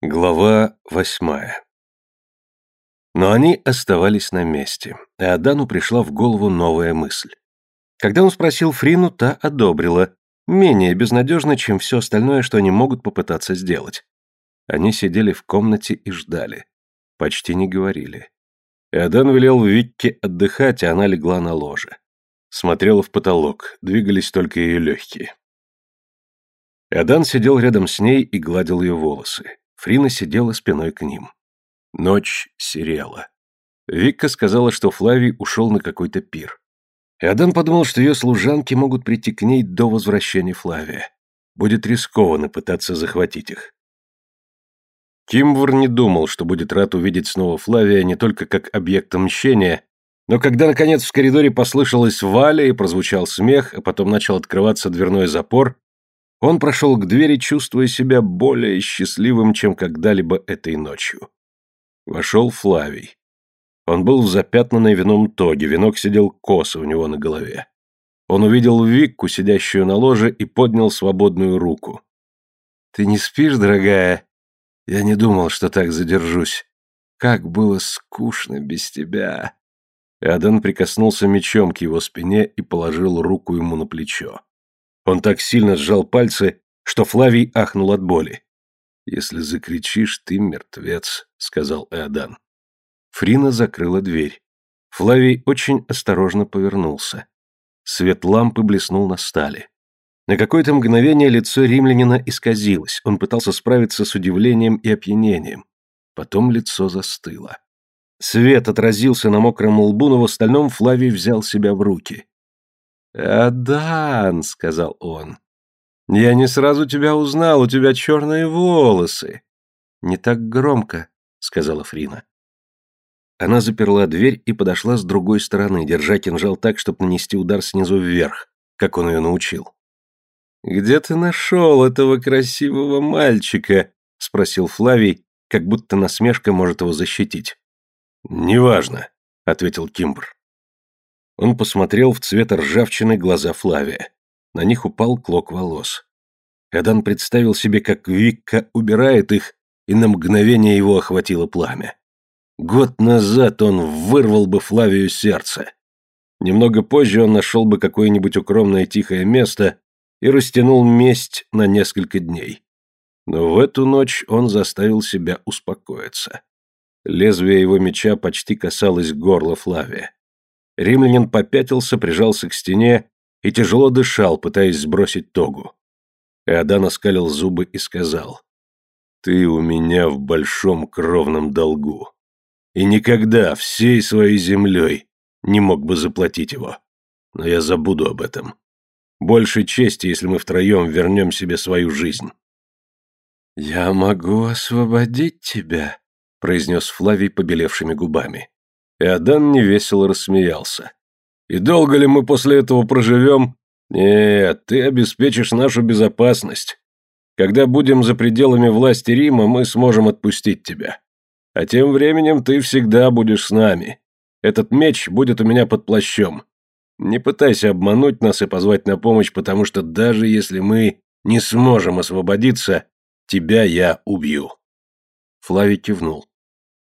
Глава восьмая Но они оставались на месте, и Адану пришла в голову новая мысль. Когда он спросил Фрину, та одобрила, менее безнадежно, чем все остальное, что они могут попытаться сделать. Они сидели в комнате и ждали. Почти не говорили. Иодан велел Викке отдыхать, а она легла на ложе. Смотрела в потолок, двигались только ее легкие. Иодан сидел рядом с ней и гладил ее волосы. Фрина сидела спиной к ним. Ночь серела. Викка сказала, что Флавий ушел на какой-то пир. Иодан подумал, что ее служанки могут прийти к ней до возвращения Флавия. Будет рискованно пытаться захватить их. Кимвр не думал, что будет рад увидеть снова Флавия не только как объекта мщения, но когда, наконец, в коридоре послышалась Валя и прозвучал смех, а потом начал открываться дверной запор, он прошел к двери, чувствуя себя более счастливым, чем когда-либо этой ночью. Вошел Флавий. Он был в запятнанной вином тоге, венок сидел косо у него на голове. Он увидел Викку, сидящую на ложе, и поднял свободную руку. «Ты не спишь, дорогая? Я не думал, что так задержусь. Как было скучно без тебя!» Адан прикоснулся мечом к его спине и положил руку ему на плечо. Он так сильно сжал пальцы, что Флавий ахнул от боли. «Если закричишь, ты мертвец», — сказал Эодан. Фрина закрыла дверь. Флавий очень осторожно повернулся. Свет лампы блеснул на стали. На какое-то мгновение лицо римлянина исказилось, он пытался справиться с удивлением и опьянением. Потом лицо застыло. Свет отразился на мокром лбу, но в остальном Флавий взял себя в руки. «Адан», — сказал он, — «я не сразу тебя узнал, у тебя черные волосы». «Не так громко», — сказала Фрина. Она заперла дверь и подошла с другой стороны, держа кинжал так, чтобы нанести удар снизу вверх, как он ее научил. «Где ты нашел этого красивого мальчика?» — спросил Флавий, как будто насмешка может его защитить. «Неважно», — ответил Кимбр. Он посмотрел в цвет ржавчины глаза Флавия. На них упал клок волос. Эдан представил себе, как Викка убирает их, и на мгновение его охватило пламя. Год назад он вырвал бы Флавию сердце. Немного позже он нашел бы какое-нибудь укромное тихое место и растянул месть на несколько дней. Но в эту ночь он заставил себя успокоиться. Лезвие его меча почти касалось горла Флавия. Римлянин попятился, прижался к стене и тяжело дышал, пытаясь сбросить тогу. Иодан оскалил зубы и сказал, «Ты у меня в большом кровном долгу, и никогда всей своей землей не мог бы заплатить его. Но я забуду об этом. Больше чести, если мы втроем вернем себе свою жизнь». «Я могу освободить тебя», — произнес Флавий побелевшими губами. Иодан невесело рассмеялся. «И долго ли мы после этого проживем? Нет, ты обеспечишь нашу безопасность. Когда будем за пределами власти Рима, мы сможем отпустить тебя. А тем временем ты всегда будешь с нами. Этот меч будет у меня под плащом. Не пытайся обмануть нас и позвать на помощь, потому что даже если мы не сможем освободиться, тебя я убью». Флавий кивнул.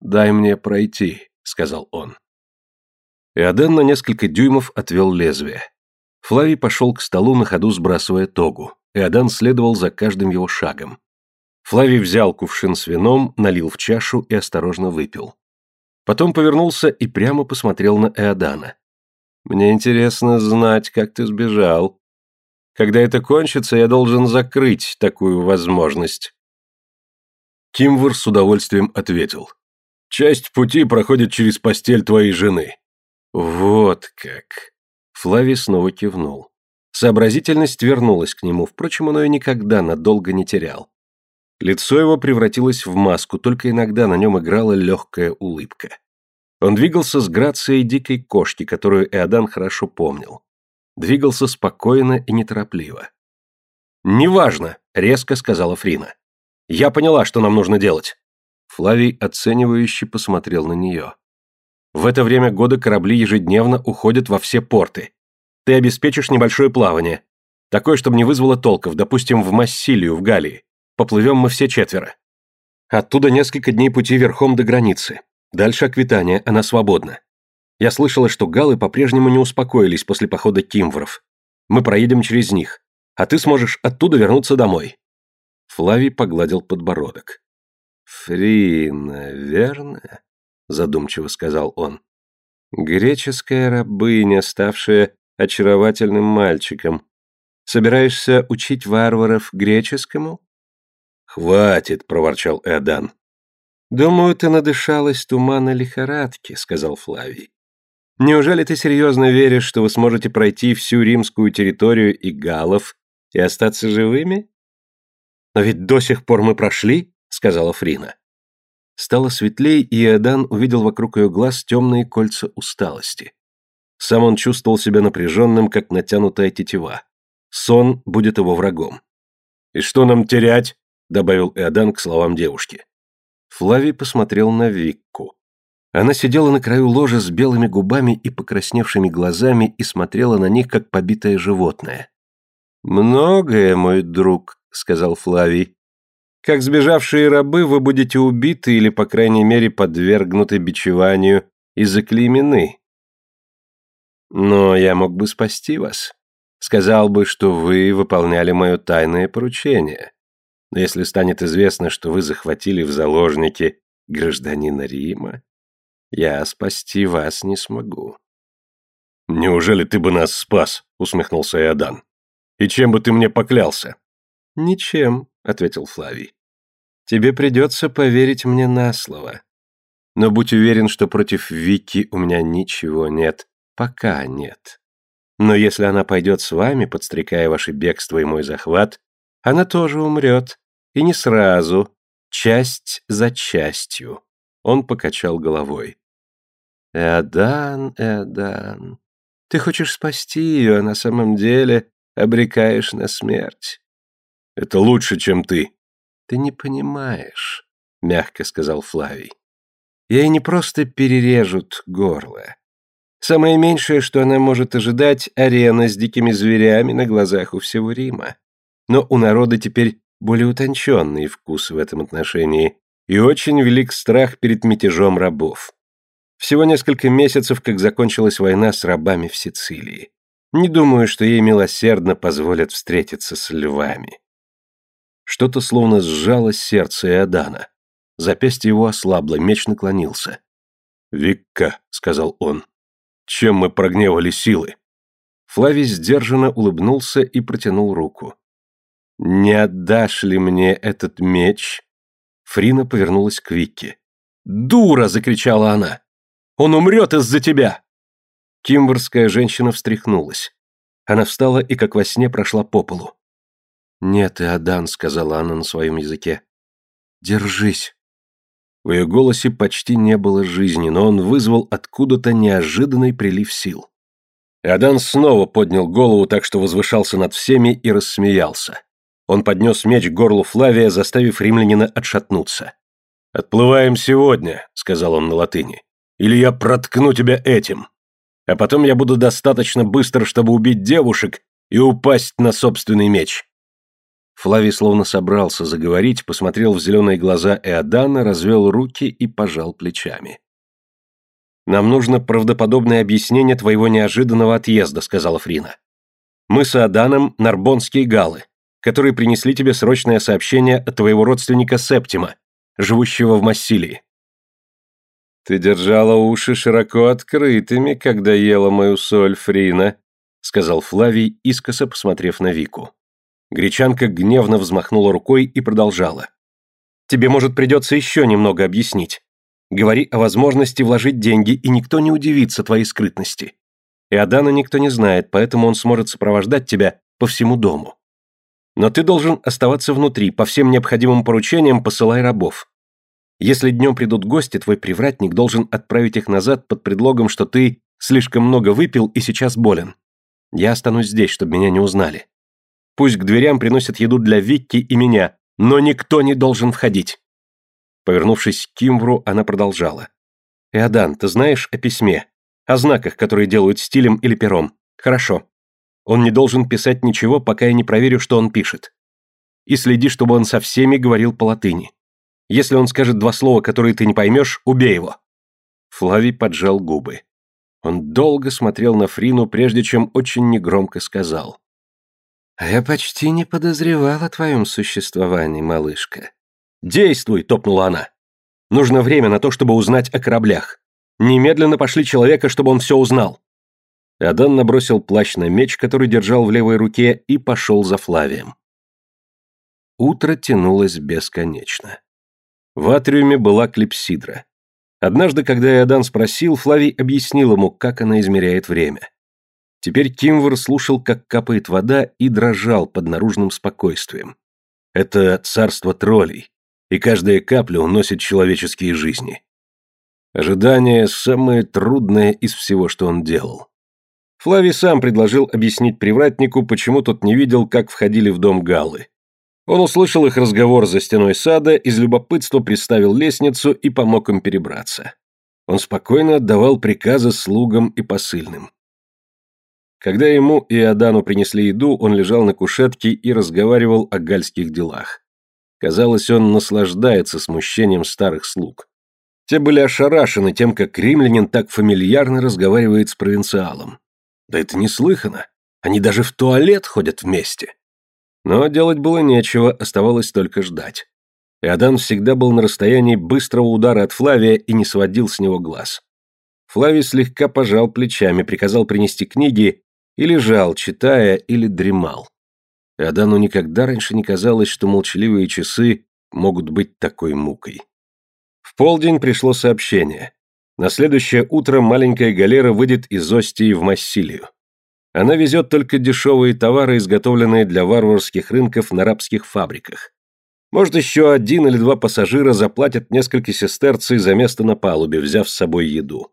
«Дай мне пройти сказал он. Иоден на несколько дюймов отвел лезвие. Флавий пошел к столу на ходу, сбрасывая тогу. Иодан следовал за каждым его шагом. Флавий взял кувшин с вином, налил в чашу и осторожно выпил. Потом повернулся и прямо посмотрел на Эодана. «Мне интересно знать, как ты сбежал. Когда это кончится, я должен закрыть такую возможность». Кимвр с удовольствием ответил. Часть пути проходит через постель твоей жены». «Вот как». Флавий снова кивнул. Сообразительность вернулась к нему, впрочем, он ее никогда надолго не терял. Лицо его превратилось в маску, только иногда на нем играла легкая улыбка. Он двигался с грацией дикой кошки, которую Эодан хорошо помнил. Двигался спокойно и неторопливо. «Неважно», — резко сказала Фрина. «Я поняла, что нам нужно делать. Флавий оценивающе посмотрел на нее. «В это время года корабли ежедневно уходят во все порты. Ты обеспечишь небольшое плавание. Такое, чтобы не вызвало толков, допустим, в Массилию, в Галлии. Поплывем мы все четверо». Оттуда несколько дней пути верхом до границы. Дальше Аквитания, она свободна. Я слышала, что галы по-прежнему не успокоились после похода кимвров. Мы проедем через них, а ты сможешь оттуда вернуться домой». Флавий погладил подбородок. «Фрина, верно?» — задумчиво сказал он. «Греческая рабыня, ставшая очаровательным мальчиком. Собираешься учить варваров греческому?» «Хватит», — проворчал Эодан. «Думаю, ты надышалась тумана лихорадки», — сказал Флавий. «Неужели ты серьезно веришь, что вы сможете пройти всю римскую территорию и галлов и остаться живыми?» «Но ведь до сих пор мы прошли», — сказала Фрина. Стало светлей, и Иодан увидел вокруг ее глаз темные кольца усталости. Сам он чувствовал себя напряженным, как натянутая тетива. Сон будет его врагом. «И что нам терять?» — добавил Иодан к словам девушки. Флавий посмотрел на Викку. Она сидела на краю ложа с белыми губами и покрасневшими глазами и смотрела на них, как побитое животное. «Многое, мой друг», — сказал Флавий. «Как сбежавшие рабы вы будете убиты или, по крайней мере, подвергнуты бичеванию и заклеймены. Но я мог бы спасти вас. Сказал бы, что вы выполняли мое тайное поручение. Но если станет известно, что вы захватили в заложники гражданина Рима, я спасти вас не смогу. «Неужели ты бы нас спас?» — усмехнулся Иодан. «И чем бы ты мне поклялся?» «Ничем», — ответил Флавий. «Тебе придется поверить мне на слово. Но будь уверен, что против Вики у меня ничего нет. Пока нет. Но если она пойдет с вами, подстрекая ваше бегство и мой захват, она тоже умрет. И не сразу. Часть за частью. Он покачал головой. Эодан, Эодан, ты хочешь спасти ее, а на самом деле обрекаешь на смерть. Это лучше, чем ты. Ты не понимаешь, мягко сказал Флавий. Ей не просто перережут горло. Самое меньшее, что она может ожидать, арена с дикими зверями на глазах у всего Рима. Но у народа теперь более утонченный вкус в этом отношении и очень велик страх перед мятежом рабов. Всего несколько месяцев, как закончилась война с рабами в Сицилии. Не думаю, что ей милосердно позволят встретиться с львами. Что-то словно сжало сердце Иодана. Запястье его ослабло, меч наклонился. «Викка», — сказал он, — «чем мы прогневали силы?» Флавий сдержанно улыбнулся и протянул руку. «Не отдашь ли мне этот меч?» Фрина повернулась к Викке. «Дура!» — закричала она. «Он умрет из-за тебя!» Кимберская женщина встряхнулась. Она встала и, как во сне, прошла по полу. «Нет, Иодан», — сказала она на своем языке. «Держись». В ее голосе почти не было жизни, но он вызвал откуда-то неожиданный прилив сил. Иодан снова поднял голову так, что возвышался над всеми и рассмеялся. Он поднес меч к горлу Флавия, заставив римлянина отшатнуться. «Отплываем сегодня», — сказал он на латыни. «Или я проткну тебя этим. А потом я буду достаточно быстр, чтобы убить девушек и упасть на собственный меч». Флавий словно собрался заговорить, посмотрел в зеленые глаза Эодана, развел руки и пожал плечами. «Нам нужно правдоподобное объяснение твоего неожиданного отъезда», — сказала Фрина. «Мы с Эоданом — нарбонские галы которые принесли тебе срочное сообщение от твоего родственника Септима, живущего в Массилии. Ты держала уши широко открытыми, когда ела мою соль, Фрина, сказал Флавий, искоса посмотрев на Вику. Гречанка гневно взмахнула рукой и продолжала. Тебе, может, придется еще немного объяснить. Говори о возможности вложить деньги, и никто не удивится твоей скрытности. И Адана никто не знает, поэтому он сможет сопровождать тебя по всему дому. Но ты должен оставаться внутри, по всем необходимым поручениям посылай рабов. Если днем придут гости, твой привратник должен отправить их назад под предлогом, что ты слишком много выпил и сейчас болен. Я останусь здесь, чтобы меня не узнали. Пусть к дверям приносят еду для Викки и меня, но никто не должен входить. Повернувшись к Кимвру, она продолжала. «Эодан, ты знаешь о письме? О знаках, которые делают стилем или пером? Хорошо. Он не должен писать ничего, пока я не проверю, что он пишет. И следи, чтобы он со всеми говорил по латыни. Если он скажет два слова, которые ты не поймешь, убей его». Флавий поджал губы. Он долго смотрел на Фрину, прежде чем очень негромко сказал. «А я почти не подозревал о твоем существовании, малышка». «Действуй!» — топнула она. «Нужно время на то, чтобы узнать о кораблях. Немедленно пошли человека, чтобы он все узнал». Адан набросил плащ на меч, который держал в левой руке, и пошел за Флавием. Утро тянулось бесконечно. В атриуме была клипсидра. Однажды, когда Иодан спросил, Флавий объяснил ему, как она измеряет время. Теперь Кимвер слушал, как капает вода, и дрожал под наружным спокойствием. Это царство троллей, и каждая капля уносит человеческие жизни. Ожидание – самое трудное из всего, что он делал. Флавий сам предложил объяснить привратнику, почему тот не видел, как входили в дом Галлы. Он услышал их разговор за стеной сада, из любопытства приставил лестницу и помог им перебраться. Он спокойно отдавал приказы слугам и посыльным. Когда ему и Адану принесли еду, он лежал на кушетке и разговаривал о гальских делах. Казалось, он наслаждается смущением старых слуг. Те были ошарашены тем, как римлянин так фамильярно разговаривает с провинциалом. Да это неслыханно. Они даже в туалет ходят вместе. Но делать было нечего, оставалось только ждать. Иодан всегда был на расстоянии быстрого удара от Флавия и не сводил с него глаз. Флавий слегка пожал плечами, приказал принести книги и лежал, читая или дремал. Иодану никогда раньше не казалось, что молчаливые часы могут быть такой мукой. В полдень пришло сообщение. На следующее утро маленькая галера выйдет из Остии в Массилию. Она везет только дешевые товары, изготовленные для варварских рынков на рабских фабриках. Может, еще один или два пассажира заплатят несколько сестерций за место на палубе, взяв с собой еду.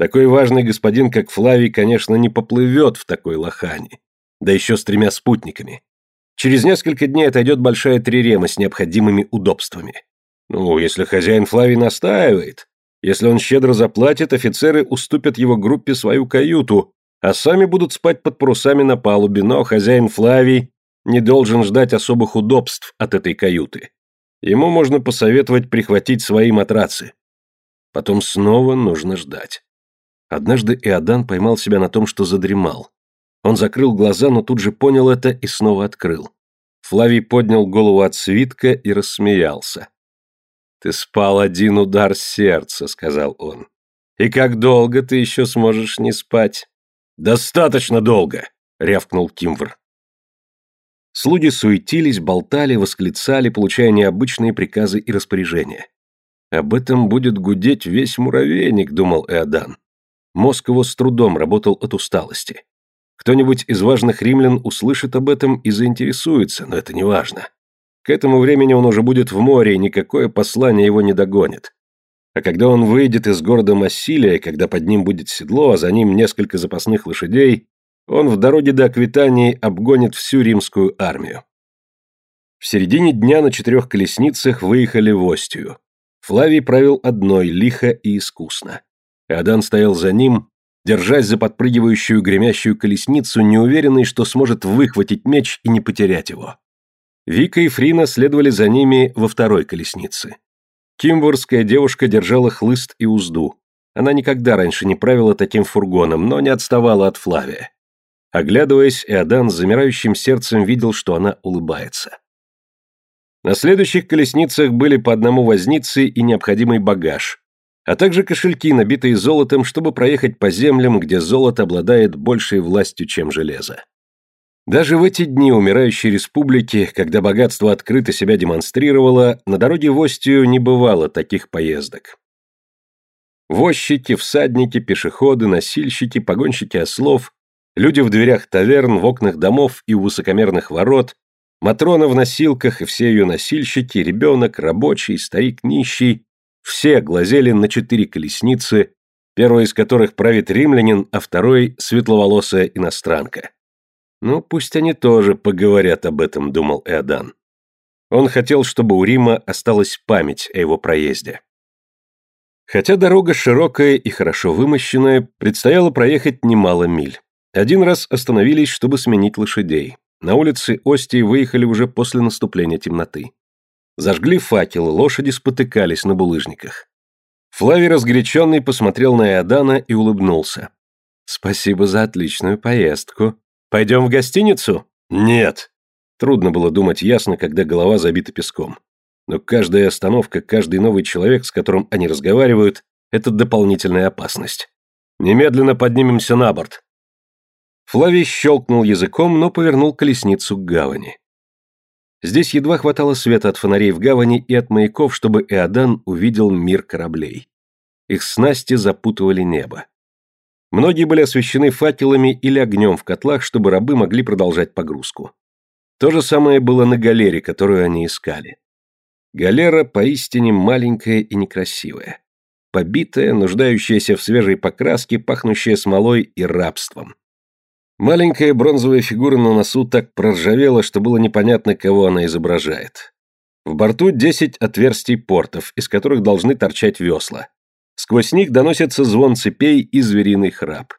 Такой важный господин, как Флавий, конечно, не поплывет в такой лохане, да еще с тремя спутниками. Через несколько дней отойдет большая трирема с необходимыми удобствами. Ну, если хозяин Флавий настаивает, если он щедро заплатит, офицеры уступят его группе свою каюту, а сами будут спать под парусами на палубе, но хозяин Флавий не должен ждать особых удобств от этой каюты. Ему можно посоветовать прихватить свои матрацы. Потом снова нужно ждать. Однажды Иодан поймал себя на том, что задремал. Он закрыл глаза, но тут же понял это и снова открыл. Флавий поднял голову от свитка и рассмеялся. «Ты спал один удар сердца», — сказал он. «И как долго ты еще сможешь не спать?» «Достаточно долго!» — рявкнул Кимвр. Слуги суетились, болтали, восклицали, получая необычные приказы и распоряжения. «Об этом будет гудеть весь муравейник», — думал Эодан. Мозг его с трудом работал от усталости. Кто-нибудь из важных римлян услышит об этом и заинтересуется, но это не важно. К этому времени он уже будет в море, и никакое послание его не догонит. А когда он выйдет из города Массилия, когда под ним будет седло, а за ним несколько запасных лошадей, он в дороге до Аквитании обгонит всю римскую армию. В середине дня на четырех колесницах выехали в Остию. Флавий правил одной, лихо и искусно. Иодан стоял за ним, держась за подпрыгивающую гремящую колесницу, неуверенный, что сможет выхватить меч и не потерять его. Вика и Фрина следовали за ними во второй колеснице. Кимворская девушка держала хлыст и узду. Она никогда раньше не правила таким фургоном, но не отставала от Флавия. Оглядываясь, Иодан с замирающим сердцем видел, что она улыбается. На следующих колесницах были по одному вознице и необходимый багаж, а также кошельки, набитые золотом, чтобы проехать по землям, где золото обладает большей властью, чем железо. Даже в эти дни умирающей республики, когда богатство открыто себя демонстрировало, на дороге в Остию не бывало таких поездок. Возчики, всадники, пешеходы, носильщики, погонщики ослов, люди в дверях таверн, в окнах домов и у высокомерных ворот, Матрона в носилках и все ее носильщики, ребенок, рабочий, старик нищий, все глазели на четыре колесницы, первая из которых правит римлянин, а второй – светловолосая иностранка. Ну, пусть они тоже поговорят об этом, думал Эодан. Он хотел, чтобы у Рима осталась память о его проезде. Хотя дорога широкая и хорошо вымощенная, предстояло проехать немало миль. Один раз остановились, чтобы сменить лошадей. На улице Остии выехали уже после наступления темноты. Зажгли факелы, лошади спотыкались на булыжниках. Флавий разгоряченный посмотрел на Иодана и улыбнулся. «Спасибо за отличную поездку. Пойдем в гостиницу?» «Нет». Трудно было думать ясно, когда голова забита песком. Но каждая остановка, каждый новый человек, с которым они разговаривают, это дополнительная опасность. Немедленно поднимемся на борт. Флавий щелкнул языком, но повернул колесницу к гавани. Здесь едва хватало света от фонарей в гавани и от маяков, чтобы Эодан увидел мир кораблей. Их снасти запутывали небо. Многие были освещены факелами или огнем в котлах, чтобы рабы могли продолжать погрузку. То же самое было на галере, которую они искали. Галера поистине маленькая и некрасивая. Побитая, нуждающаяся в свежей покраске, пахнущая смолой и рабством. Маленькая бронзовая фигура на носу так проржавела, что было непонятно, кого она изображает. В борту 10 отверстий портов, из которых должны торчать весла. Сквозь них доносится звон цепей и звериный храп.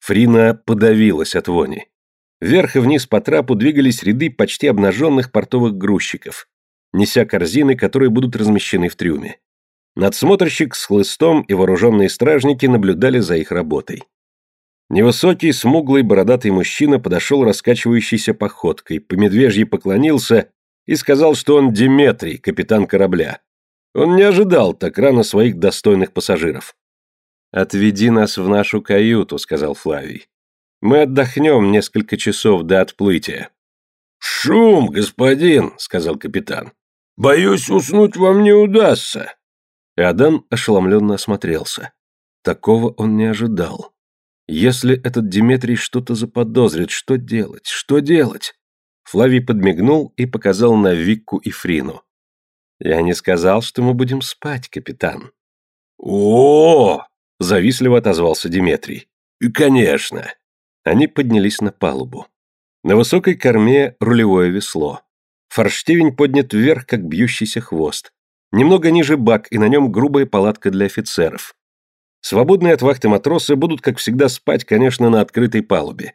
Фрина подавилась от вони. Вверх и вниз по трапу двигались ряды почти обнаженных портовых грузчиков, неся корзины, которые будут размещены в трюме. Надсмотрщик с хлыстом и вооруженные стражники наблюдали за их работой. Невысокий, смуглый, бородатый мужчина подошел раскачивающейся походкой, по медвежьи поклонился и сказал, что он Диметрий, капитан корабля. Он не ожидал так рано своих достойных пассажиров. «Отведи нас в нашу каюту», — сказал Флавий. «Мы отдохнем несколько часов до отплытия». «Шум, господин», — сказал капитан. «Боюсь, уснуть вам не удастся». Иодан ошеломленно осмотрелся. Такого он не ожидал. Если этот Диметрий что-то заподозрит, что делать? Что делать? Флавий подмигнул и показал на Викку и Фрину. Я не сказал, что мы будем спать, капитан. О! -о, -о завистливо отозвался Диметрий. Конечно. Они поднялись на палубу. На высокой корме рулевое весло. Форштевень поднят вверх, как бьющийся хвост. Немного ниже бак, и на нем грубая палатка для офицеров. Свободные от вахты матросы будут, как всегда, спать, конечно, на открытой палубе.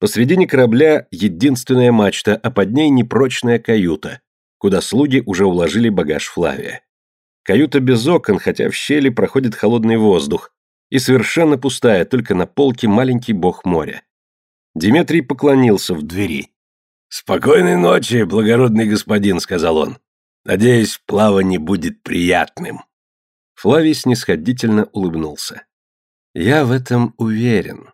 Посредине корабля единственная мачта, а под ней непрочная каюта, куда слуги уже уложили багаж Флавия. Каюта без окон, хотя в щели проходит холодный воздух, и совершенно пустая, только на полке маленький бог моря. Диметрий поклонился в двери. «Спокойной ночи, благородный господин», — сказал он. «Надеюсь, плавание будет приятным». Флавий снисходительно улыбнулся. «Я в этом уверен.